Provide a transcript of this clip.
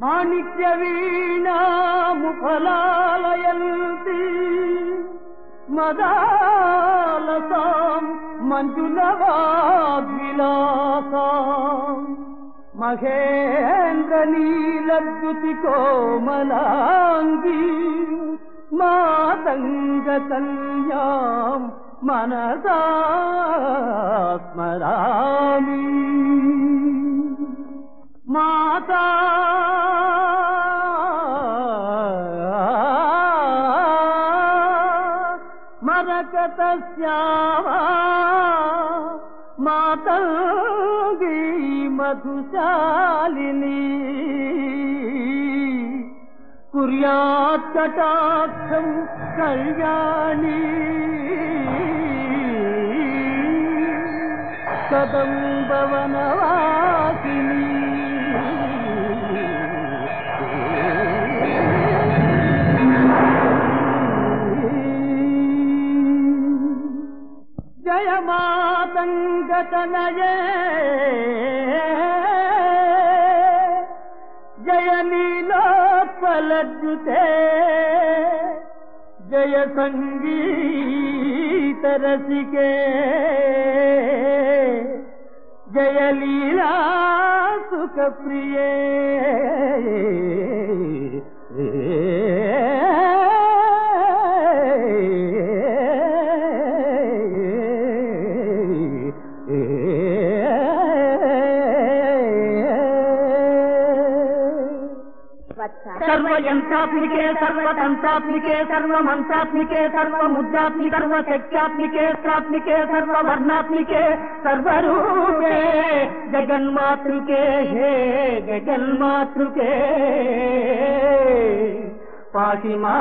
మాణిక్య వీణాముఫలాలయంతి. మదాలసాం మంజులవాగ్విలాసాం. మహేంద్ర నీలద్యుతి కోమలాంగి మాతంగ కళ్యాం మనసా స్మరామి మాతా మరకత శ్యామా మాతంగీ మధుశాలిని కుర్యాత్ కటాక్షం కళ్యాణి జయ మాతంగతనయే జయ నీలోత్పలద్యుతే జయ సంగీత రసికే జయ లీలా సుఖ సర్వయంత్రాత్మికే సర్వతంత్రాత్మికే సర్వమంత్రాత్మికే సర్వముద్రాత్మి సర్వశక్త్యాత్మికే స్త్రాత్మికే సర్వర్ణాత్మికే సర్వరూపే జగన్మాతృకే హే జగన్మాతృకే. పాటి మా